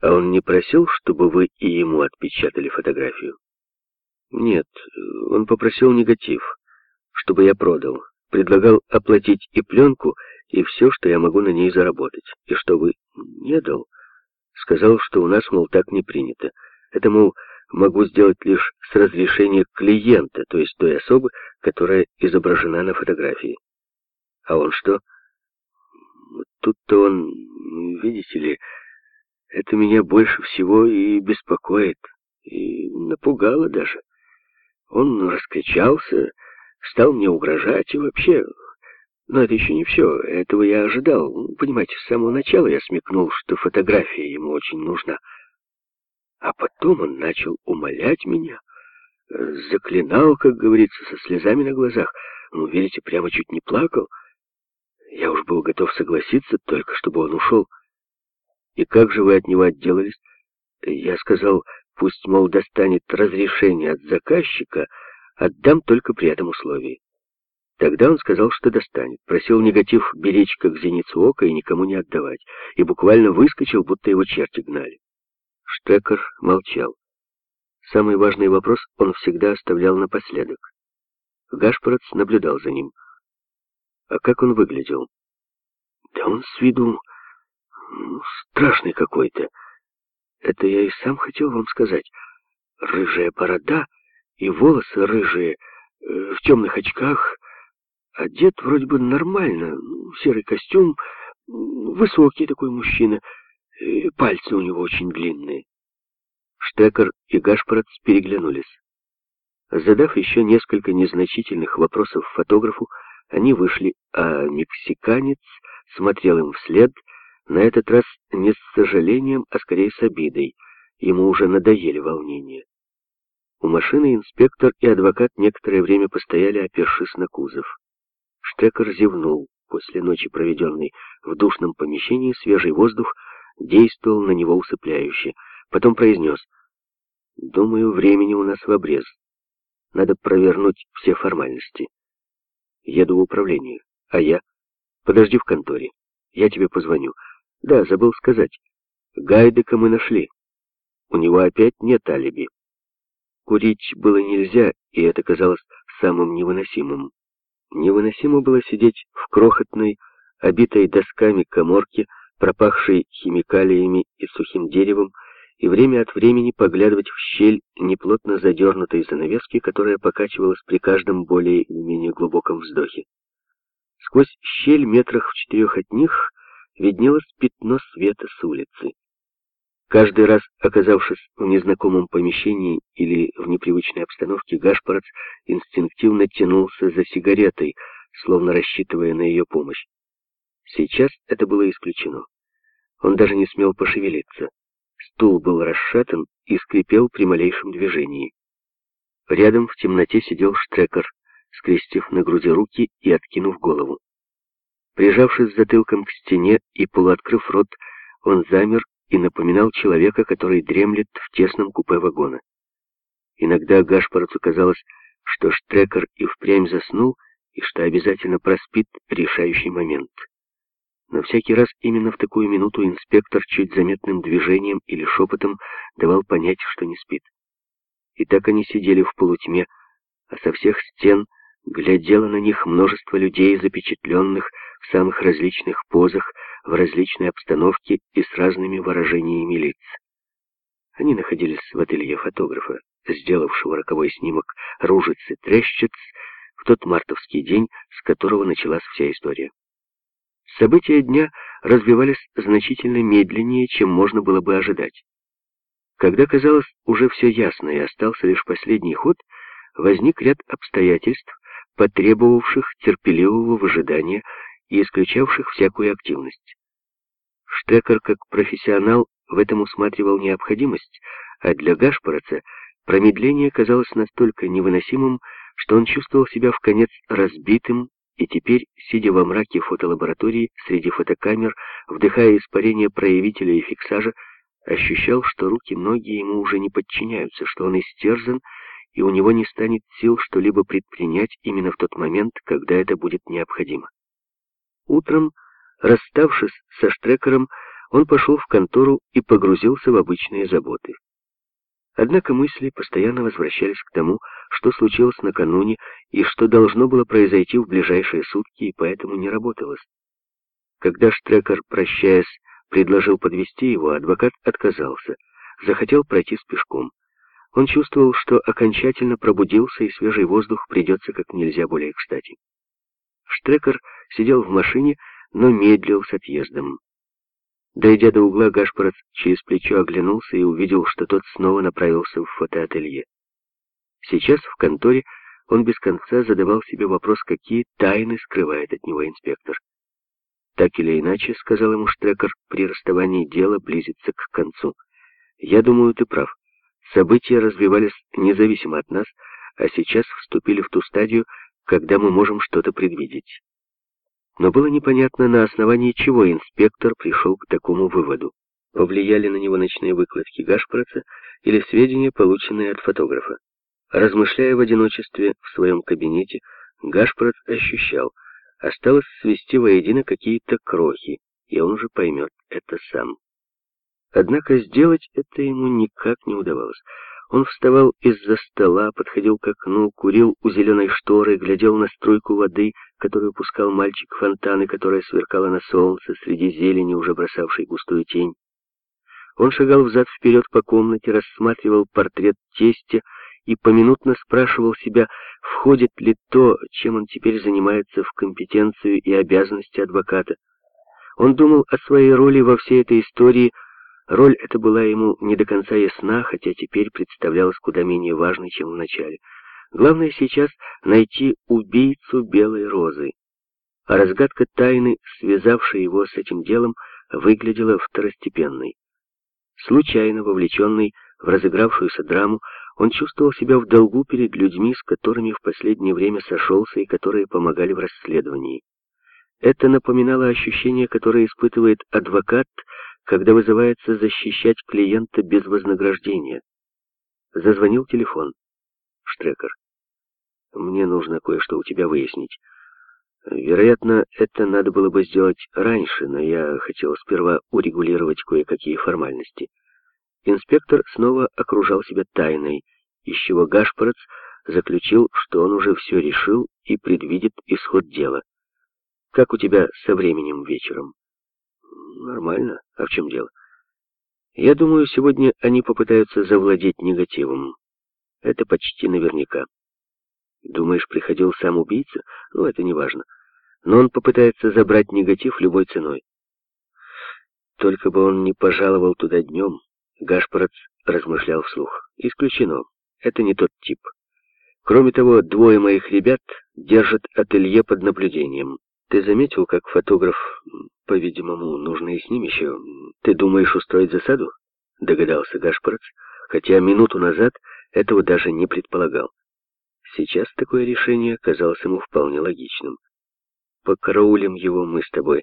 А он не просил, чтобы вы и ему отпечатали фотографию? Нет, он попросил негатив, чтобы я продал. Предлагал оплатить и пленку, и все, что я могу на ней заработать. И что вы не дал? Сказал, что у нас, мол, так не принято. Это, мол, могу сделать лишь с разрешения клиента, то есть той особы, которая изображена на фотографии. А он что? Тут-то он, видите ли, это меня больше всего и беспокоит, и напугало даже. Он раскричался, стал мне угрожать и вообще... Но это еще не все, этого я ожидал. Понимаете, с самого начала я смекнул, что фотография ему очень нужна. А потом он начал умолять меня, заклинал, как говорится, со слезами на глазах. Ну, видите, прямо чуть не плакал. Я уж был готов согласиться, только чтобы он ушел. И как же вы от него отделались? Я сказал, пусть, мол, достанет разрешение от заказчика, отдам только при этом условии. Тогда он сказал, что достанет, просил негатив беречь как зеницу ока и никому не отдавать, и буквально выскочил, будто его черти гнали. Штекер молчал. Самый важный вопрос он всегда оставлял напоследок. Гашпорец наблюдал за ним. А как он выглядел? Да он с виду страшный какой-то. Это я и сам хотел вам сказать. Рыжая борода и волосы рыжие, э, в темных очках. Одет вроде бы нормально, ну, серый костюм, высокий такой мужчина, пальцы у него очень длинные. Штекер и Гашпорец переглянулись. Задав еще несколько незначительных вопросов фотографу, они вышли, а мексиканец смотрел им вслед, на этот раз не с сожалением, а скорее с обидой. Ему уже надоели волнения. У машины инспектор и адвокат некоторое время постояли, опершись на кузов. Штекер зевнул. После ночи, проведенной в душном помещении, свежий воздух действовал на него усыпляюще. Потом произнес, «Думаю, времени у нас в обрез. Надо провернуть все формальности. Еду в управление. А я? Подожди в конторе. Я тебе позвоню. Да, забыл сказать. Гайдека мы нашли. У него опять нет алиби. Курить было нельзя, и это казалось самым невыносимым. Невыносимо было сидеть в крохотной, обитой досками коморке, пропахшей химикалиями и сухим деревом, и время от времени поглядывать в щель неплотно задернутой занавески, которая покачивалась при каждом более или менее глубоком вздохе. Сквозь щель метрах в четырех от них виднелось пятно света с улицы. Каждый раз, оказавшись в незнакомом помещении или в непривычной обстановке, Гашпорец инстинктивно тянулся за сигаретой, словно рассчитывая на ее помощь. Сейчас это было исключено. Он даже не смел пошевелиться. Стул был расшатан и скрипел при малейшем движении. Рядом в темноте сидел Штрекер, скрестив на груди руки и откинув голову. Прижавшись затылком к стене и полуоткрыв рот, он замер и напоминал человека, который дремлет в тесном купе вагона. Иногда Гашпорцу казалось, что Штрекер и впрямь заснул, и что обязательно проспит решающий момент. Но всякий раз именно в такую минуту инспектор чуть заметным движением или шепотом давал понять, что не спит. И так они сидели в полутьме, а со всех стен глядело на них множество людей, запечатленных в самых различных позах, в различной обстановке и с разными выражениями лиц. Они находились в ателье фотографа, сделавшего роковой снимок Ружицы Трещиц в тот мартовский день, с которого началась вся история. События дня развивались значительно медленнее, чем можно было бы ожидать. Когда казалось уже все ясно и остался лишь последний ход, возник ряд обстоятельств, потребовавших терпеливого выжидания и исключавших всякую активность. Штекер, как профессионал, в этом усматривал необходимость, а для Гашпороца промедление казалось настолько невыносимым, что он чувствовал себя в конец разбитым и теперь, сидя во мраке фотолаборатории среди фотокамер, вдыхая испарение проявителя и фиксажа, ощущал, что руки-ноги ему уже не подчиняются, что он истерзан, и у него не станет сил что-либо предпринять именно в тот момент, когда это будет необходимо. Утром, расставшись со Штрекером, он пошел в контору и погрузился в обычные заботы. Однако мысли постоянно возвращались к тому, что случилось накануне и что должно было произойти в ближайшие сутки, и поэтому не работалось. Когда Штрекер, прощаясь, предложил подвести его, адвокат отказался, захотел пройтись пешком. Он чувствовал, что окончательно пробудился, и свежий воздух придется как нельзя более кстати. Штрекер сидел в машине, но медлил с отъездом. Дойдя до угла, Гашпорот через плечо оглянулся и увидел, что тот снова направился в фотоателье. Сейчас в конторе он без конца задавал себе вопрос, какие тайны скрывает от него инспектор. «Так или иначе», — сказал ему Штрекер, — «при расставании дело близится к концу. Я думаю, ты прав. События развивались независимо от нас, а сейчас вступили в ту стадию, когда мы можем что-то предвидеть». Но было непонятно, на основании чего инспектор пришел к такому выводу. Повлияли на него ночные выкладки Гашпороца или сведения, полученные от фотографа. Размышляя в одиночестве в своем кабинете, Гашпорот ощущал, осталось свести воедино какие-то крохи, и он уже поймет это сам. Однако сделать это ему никак не удавалось. Он вставал из-за стола, подходил к окну, курил у зеленой шторы, глядел на струйку воды, которую пускал мальчик фонтаны, которая сверкала на солнце среди зелени, уже бросавшей густую тень. Он шагал взад-вперед по комнате, рассматривал портрет тестя и поминутно спрашивал себя, входит ли то, чем он теперь занимается, в компетенцию и обязанности адвоката. Он думал о своей роли во всей этой истории, Роль эта была ему не до конца ясна, хотя теперь представлялась куда менее важной, чем в начале. Главное сейчас найти убийцу Белой Розы. А разгадка тайны, связавшей его с этим делом, выглядела второстепенной. Случайно вовлеченный в разыгравшуюся драму, он чувствовал себя в долгу перед людьми, с которыми в последнее время сошелся и которые помогали в расследовании. Это напоминало ощущение, которое испытывает адвокат, когда вызывается защищать клиента без вознаграждения. Зазвонил телефон. Штрекер. Мне нужно кое-что у тебя выяснить. Вероятно, это надо было бы сделать раньше, но я хотел сперва урегулировать кое-какие формальности. Инспектор снова окружал себя тайной, из чего Гашпорец заключил, что он уже все решил и предвидит исход дела. Как у тебя со временем вечером? Нормально. А в чем дело? Я думаю, сегодня они попытаются завладеть негативом. Это почти наверняка. Думаешь, приходил сам убийца? Ну, это не важно. Но он попытается забрать негатив любой ценой. Только бы он не пожаловал туда днем, Гашпорец размышлял вслух. Исключено. Это не тот тип. Кроме того, двое моих ребят держат ателье под наблюдением. Ты заметил, как фотограф, по-видимому, нужно и с ним еще... Ты думаешь устроить засаду? Догадался Гашпорец, хотя минуту назад этого даже не предполагал. Сейчас такое решение казалось ему вполне логичным. Покараулим его мы с тобой.